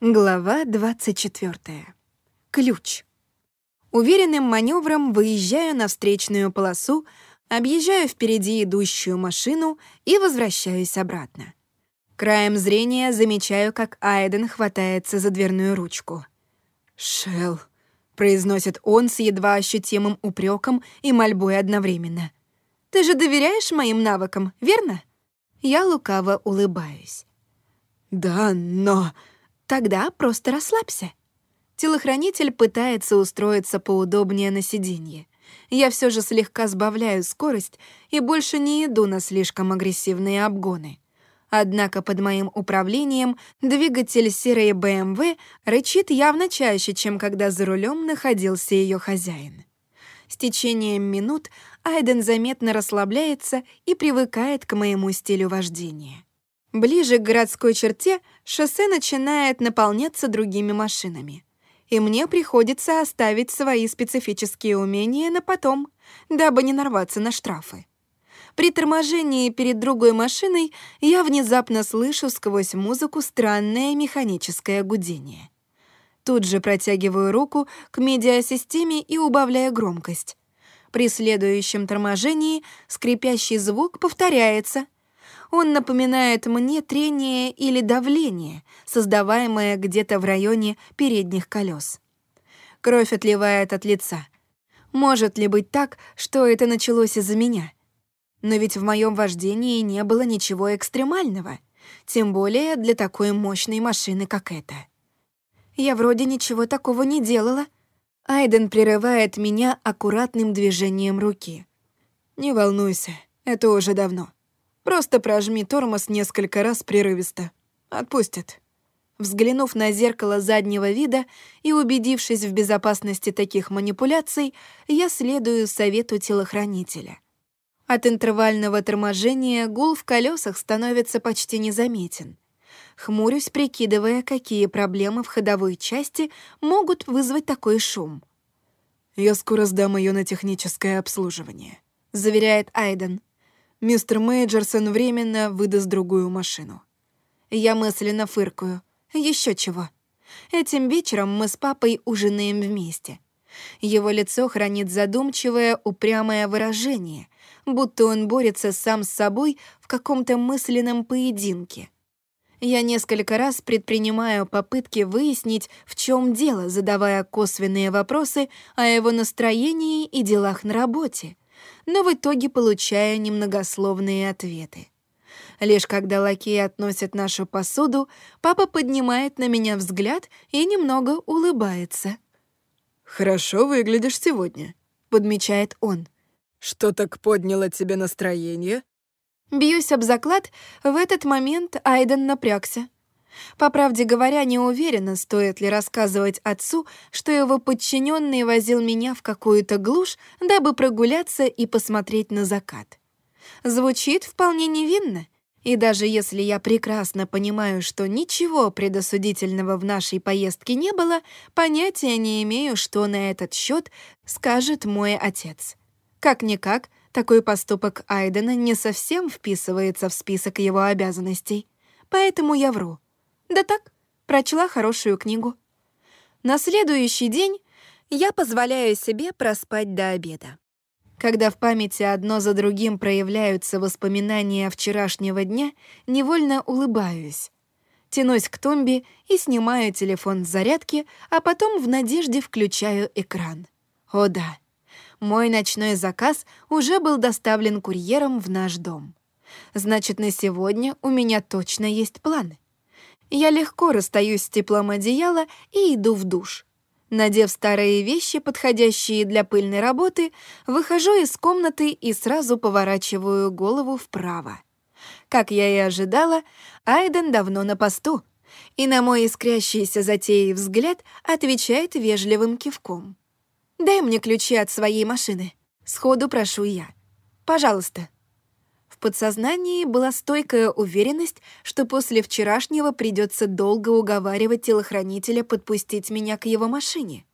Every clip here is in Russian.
Глава 24. Ключ. Уверенным маневром выезжаю на встречную полосу, объезжаю впереди идущую машину и возвращаюсь обратно. Краем зрения замечаю, как Айден хватается за дверную ручку. «Шелл», — произносит он с едва ощутимым упреком и мольбой одновременно. «Ты же доверяешь моим навыкам, верно?» Я лукаво улыбаюсь. «Да, но...» Тогда просто расслабься. Телохранитель пытается устроиться поудобнее на сиденье. Я все же слегка сбавляю скорость и больше не иду на слишком агрессивные обгоны. Однако под моим управлением двигатель серой BMW рычит явно чаще, чем когда за рулем находился ее хозяин. С течением минут Айден заметно расслабляется и привыкает к моему стилю вождения. Ближе к городской черте шоссе начинает наполняться другими машинами. И мне приходится оставить свои специфические умения на потом, дабы не нарваться на штрафы. При торможении перед другой машиной я внезапно слышу сквозь музыку странное механическое гудение. Тут же протягиваю руку к медиасистеме и убавляю громкость. При следующем торможении скрипящий звук повторяется — он напоминает мне трение или давление, создаваемое где-то в районе передних колес. Кровь отливает от лица. Может ли быть так, что это началось из-за меня? Но ведь в моем вождении не было ничего экстремального, тем более для такой мощной машины, как эта. Я вроде ничего такого не делала. Айден прерывает меня аккуратным движением руки. «Не волнуйся, это уже давно. Просто прожми тормоз несколько раз прерывисто. Отпустят. Взглянув на зеркало заднего вида и убедившись в безопасности таких манипуляций, я следую совету телохранителя. От интервального торможения гул в колесах становится почти незаметен. Хмурюсь, прикидывая, какие проблемы в ходовой части могут вызвать такой шум. «Я скоро сдам ее на техническое обслуживание», — заверяет Айден мистер Мейджерсон временно выдаст другую машину. Я мысленно фыркаю. Еще чего. Этим вечером мы с папой ужинаем вместе. Его лицо хранит задумчивое, упрямое выражение, будто он борется сам с собой в каком-то мысленном поединке. Я несколько раз предпринимаю попытки выяснить, в чем дело, задавая косвенные вопросы о его настроении и делах на работе но в итоге получая немногословные ответы. Лишь когда лакеи относят нашу посуду, папа поднимает на меня взгляд и немного улыбается. «Хорошо выглядишь сегодня», — подмечает он. «Что так подняло тебе настроение?» Бьюсь об заклад, в этот момент Айден напрягся. По правде говоря, не уверена, стоит ли рассказывать отцу, что его подчиненный возил меня в какую-то глушь, дабы прогуляться и посмотреть на закат. Звучит вполне невинно, и даже если я прекрасно понимаю, что ничего предосудительного в нашей поездке не было, понятия не имею, что на этот счет скажет мой отец. Как-никак, такой поступок Айдена не совсем вписывается в список его обязанностей, поэтому я вру. Да так, прочла хорошую книгу. На следующий день я позволяю себе проспать до обеда. Когда в памяти одно за другим проявляются воспоминания вчерашнего дня, невольно улыбаюсь. Тянусь к тумбе и снимаю телефон с зарядки, а потом в надежде включаю экран. О да, мой ночной заказ уже был доставлен курьером в наш дом. Значит, на сегодня у меня точно есть планы. Я легко расстаюсь с теплом одеяла и иду в душ. Надев старые вещи, подходящие для пыльной работы, выхожу из комнаты и сразу поворачиваю голову вправо. Как я и ожидала, Айден давно на посту, и на мой искрящийся затеей взгляд отвечает вежливым кивком. «Дай мне ключи от своей машины», — сходу прошу я. «Пожалуйста». В подсознании была стойкая уверенность, что после вчерашнего придется долго уговаривать телохранителя подпустить меня к его машине.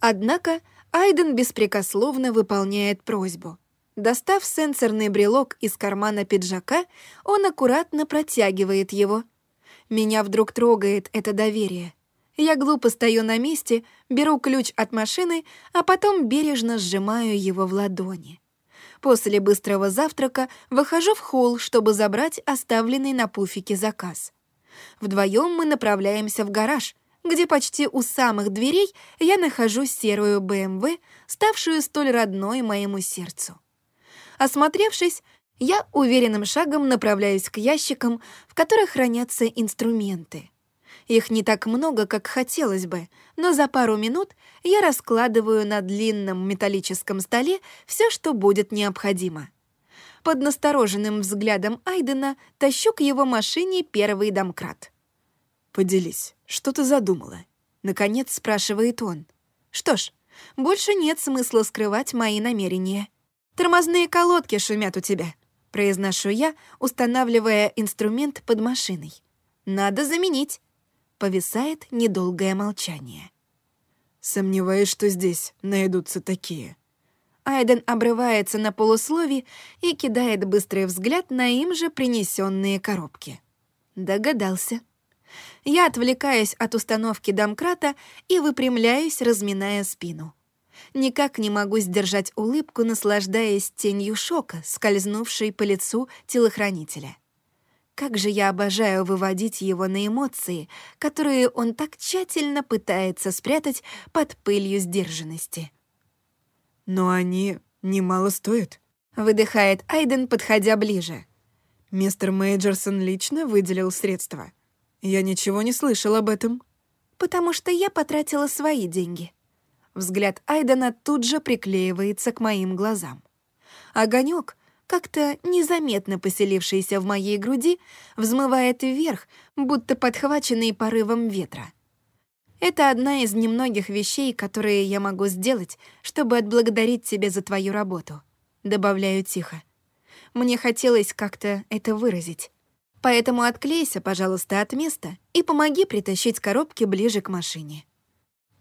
Однако Айден беспрекословно выполняет просьбу. Достав сенсорный брелок из кармана пиджака, он аккуратно протягивает его. Меня вдруг трогает это доверие. Я глупо стою на месте, беру ключ от машины, а потом бережно сжимаю его в ладони. После быстрого завтрака выхожу в холл, чтобы забрать оставленный на пуфике заказ. Вдвоем мы направляемся в гараж, где почти у самых дверей я нахожу серую БМВ, ставшую столь родной моему сердцу. Осмотревшись, я уверенным шагом направляюсь к ящикам, в которых хранятся инструменты. Их не так много, как хотелось бы, но за пару минут я раскладываю на длинном металлическом столе все, что будет необходимо. Под настороженным взглядом Айдена тащу к его машине первый домкрат. «Поделись, что ты задумала?» — наконец спрашивает он. «Что ж, больше нет смысла скрывать мои намерения. Тормозные колодки шумят у тебя», — произношу я, устанавливая инструмент под машиной. «Надо заменить». Повисает недолгое молчание. «Сомневаюсь, что здесь найдутся такие». Айден обрывается на полуслове и кидает быстрый взгляд на им же принесенные коробки. Догадался. Я отвлекаюсь от установки домкрата и выпрямляюсь, разминая спину. Никак не могу сдержать улыбку, наслаждаясь тенью шока, скользнувшей по лицу телохранителя. Как же я обожаю выводить его на эмоции, которые он так тщательно пытается спрятать под пылью сдержанности. «Но они немало стоят», — выдыхает Айден, подходя ближе. «Мистер Мейджерсон лично выделил средства. Я ничего не слышал об этом». «Потому что я потратила свои деньги». Взгляд Айдена тут же приклеивается к моим глазам. Огонек как-то незаметно поселившийся в моей груди, взмывает вверх, будто подхваченный порывом ветра. Это одна из немногих вещей, которые я могу сделать, чтобы отблагодарить тебя за твою работу. Добавляю тихо. Мне хотелось как-то это выразить. Поэтому отклейся, пожалуйста, от места и помоги притащить коробки ближе к машине.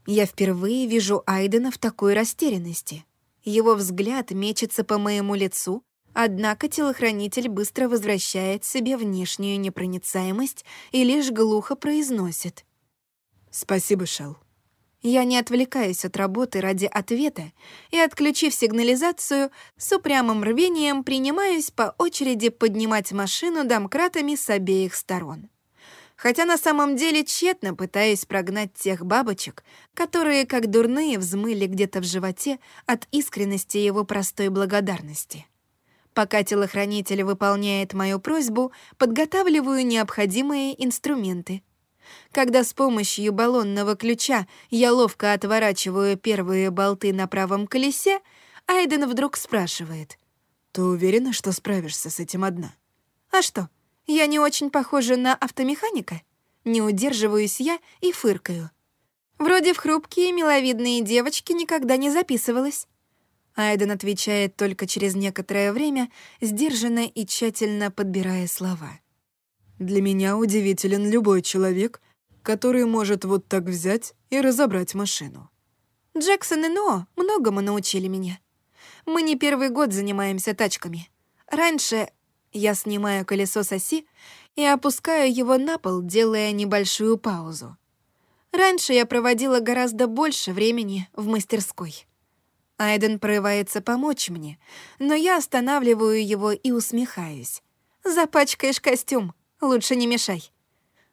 Я впервые вижу Айдена в такой растерянности. Его взгляд мечется по моему лицу, Однако телохранитель быстро возвращает себе внешнюю непроницаемость и лишь глухо произносит. «Спасибо, Шел». Я не отвлекаюсь от работы ради ответа и, отключив сигнализацию, с упрямым рвением принимаюсь по очереди поднимать машину домкратами с обеих сторон. Хотя на самом деле тщетно пытаюсь прогнать тех бабочек, которые, как дурные, взмыли где-то в животе от искренности его простой благодарности. Пока телохранитель выполняет мою просьбу, подготавливаю необходимые инструменты. Когда с помощью баллонного ключа я ловко отворачиваю первые болты на правом колесе, Айден вдруг спрашивает. «Ты уверена, что справишься с этим одна?» «А что, я не очень похожа на автомеханика?» Не удерживаюсь я и фыркаю. Вроде в хрупкие миловидные девочки никогда не записывалась. Айден отвечает только через некоторое время, сдержанно и тщательно подбирая слова. «Для меня удивителен любой человек, который может вот так взять и разобрать машину». Джексон и Ноа многому научили меня. Мы не первый год занимаемся тачками. Раньше я снимаю колесо с оси и опускаю его на пол, делая небольшую паузу. Раньше я проводила гораздо больше времени в мастерской. Айден прорывается помочь мне, но я останавливаю его и усмехаюсь. «Запачкаешь костюм, лучше не мешай».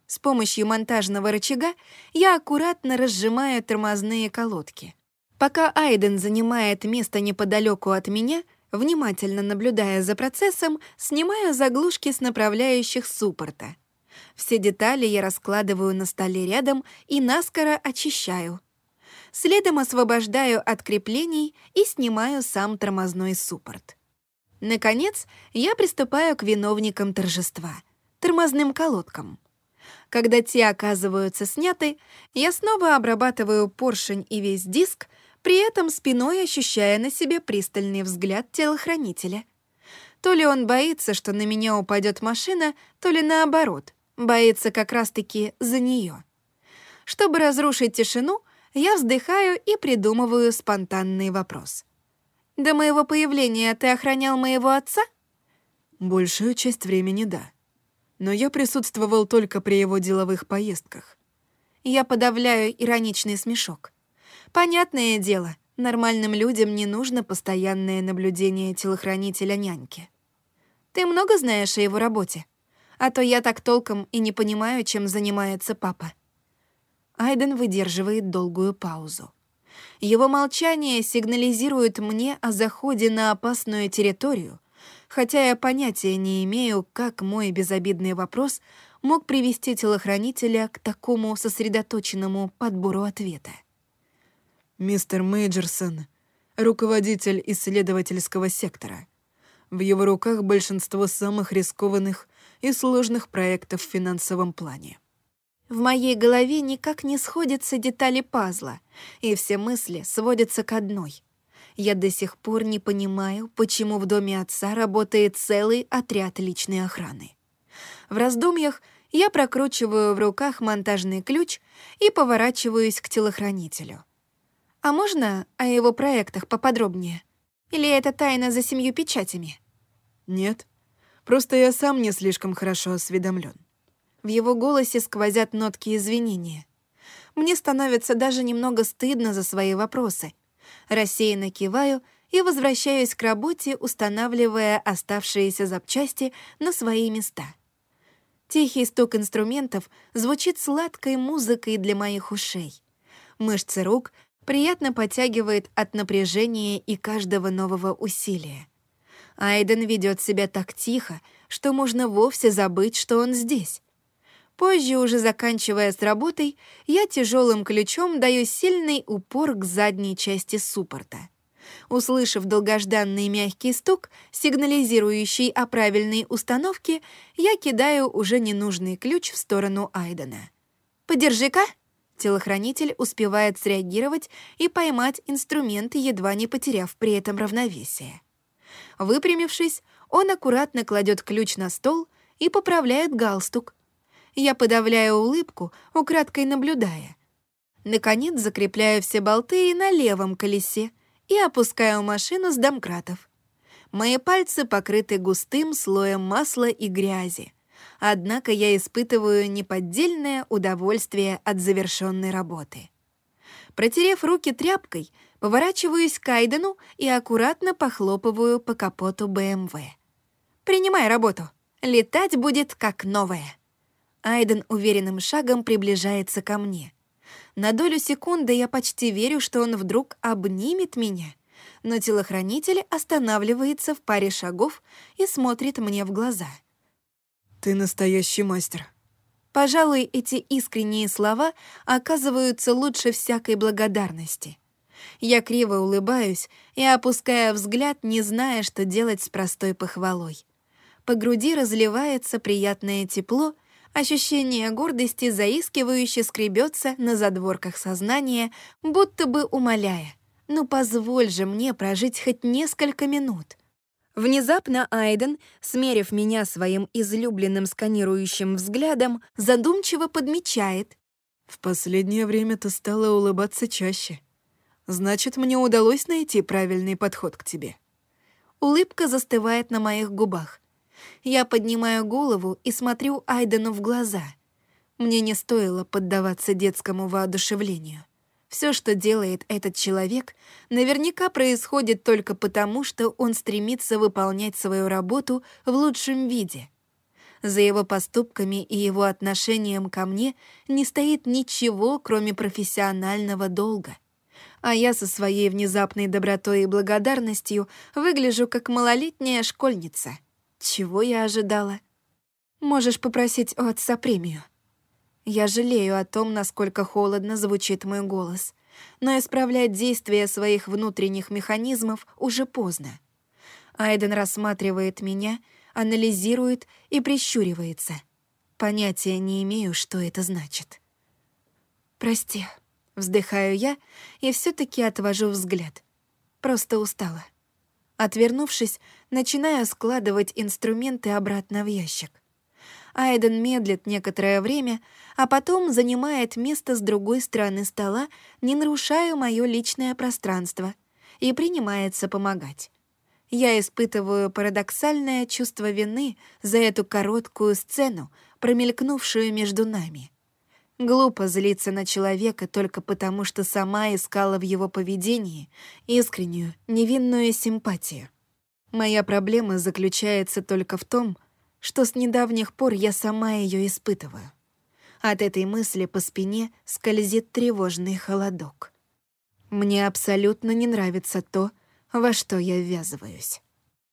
С помощью монтажного рычага я аккуратно разжимаю тормозные колодки. Пока Айден занимает место неподалеку от меня, внимательно наблюдая за процессом, снимаю заглушки с направляющих суппорта. Все детали я раскладываю на столе рядом и наскоро очищаю — Следом освобождаю от креплений и снимаю сам тормозной суппорт. Наконец, я приступаю к виновникам торжества — тормозным колодкам. Когда те оказываются сняты, я снова обрабатываю поршень и весь диск, при этом спиной ощущая на себе пристальный взгляд телохранителя. То ли он боится, что на меня упадет машина, то ли наоборот, боится как раз-таки за нее. Чтобы разрушить тишину, я вздыхаю и придумываю спонтанный вопрос. «До моего появления ты охранял моего отца?» «Большую часть времени — да. Но я присутствовал только при его деловых поездках». Я подавляю ироничный смешок. Понятное дело, нормальным людям не нужно постоянное наблюдение телохранителя-няньки. Ты много знаешь о его работе? А то я так толком и не понимаю, чем занимается папа. Айден выдерживает долгую паузу. Его молчание сигнализирует мне о заходе на опасную территорию, хотя я понятия не имею, как мой безобидный вопрос мог привести телохранителя к такому сосредоточенному подбору ответа. «Мистер Мейджерсон — руководитель исследовательского сектора. В его руках большинство самых рискованных и сложных проектов в финансовом плане. В моей голове никак не сходятся детали пазла, и все мысли сводятся к одной. Я до сих пор не понимаю, почему в доме отца работает целый отряд личной охраны. В раздумьях я прокручиваю в руках монтажный ключ и поворачиваюсь к телохранителю. «А можно о его проектах поподробнее? Или это тайна за семью печатями?» «Нет, просто я сам не слишком хорошо осведомлен. В его голосе сквозят нотки извинения. Мне становится даже немного стыдно за свои вопросы. Рассеянно киваю и возвращаюсь к работе, устанавливая оставшиеся запчасти на свои места. Тихий стук инструментов звучит сладкой музыкой для моих ушей. Мышцы рук приятно подтягивает от напряжения и каждого нового усилия. Айден ведет себя так тихо, что можно вовсе забыть, что он здесь. Позже, уже заканчивая с работой, я тяжелым ключом даю сильный упор к задней части суппорта. Услышав долгожданный мягкий стук, сигнализирующий о правильной установке, я кидаю уже ненужный ключ в сторону Айдена. «Подержи-ка!» Телохранитель успевает среагировать и поймать инструмент, едва не потеряв при этом равновесие. Выпрямившись, он аккуратно кладет ключ на стол и поправляет галстук, я подавляю улыбку, украдкой наблюдая. Наконец закрепляю все болты на левом колесе и опускаю машину с домкратов. Мои пальцы покрыты густым слоем масла и грязи. Однако я испытываю неподдельное удовольствие от завершенной работы. Протерев руки тряпкой, поворачиваюсь к Айдену и аккуратно похлопываю по капоту БМВ. «Принимай работу. Летать будет как новая». Айден уверенным шагом приближается ко мне. На долю секунды я почти верю, что он вдруг обнимет меня, но телохранитель останавливается в паре шагов и смотрит мне в глаза. «Ты настоящий мастер». Пожалуй, эти искренние слова оказываются лучше всякой благодарности. Я криво улыбаюсь и опуская взгляд, не зная, что делать с простой похвалой. По груди разливается приятное тепло — Ощущение гордости заискивающе скребется на задворках сознания, будто бы умоляя. «Ну позволь же мне прожить хоть несколько минут». Внезапно Айден, смерив меня своим излюбленным сканирующим взглядом, задумчиво подмечает. «В последнее время ты стала улыбаться чаще. Значит, мне удалось найти правильный подход к тебе». Улыбка застывает на моих губах. Я поднимаю голову и смотрю Айдену в глаза. Мне не стоило поддаваться детскому воодушевлению. Все, что делает этот человек, наверняка происходит только потому, что он стремится выполнять свою работу в лучшем виде. За его поступками и его отношением ко мне не стоит ничего, кроме профессионального долга. А я со своей внезапной добротой и благодарностью выгляжу как малолетняя школьница — чего я ожидала? Можешь попросить у отца премию. Я жалею о том, насколько холодно звучит мой голос, но исправлять действия своих внутренних механизмов уже поздно. Айден рассматривает меня, анализирует и прищуривается. Понятия не имею, что это значит. «Прости», — вздыхаю я и все таки отвожу взгляд. Просто устала. Отвернувшись, начинаю складывать инструменты обратно в ящик. Айден медлит некоторое время, а потом занимает место с другой стороны стола, не нарушая моё личное пространство, и принимается помогать. Я испытываю парадоксальное чувство вины за эту короткую сцену, промелькнувшую между нами. Глупо злиться на человека только потому, что сама искала в его поведении искреннюю, невинную симпатию. Моя проблема заключается только в том, что с недавних пор я сама ее испытываю. От этой мысли по спине скользит тревожный холодок. Мне абсолютно не нравится то, во что я ввязываюсь.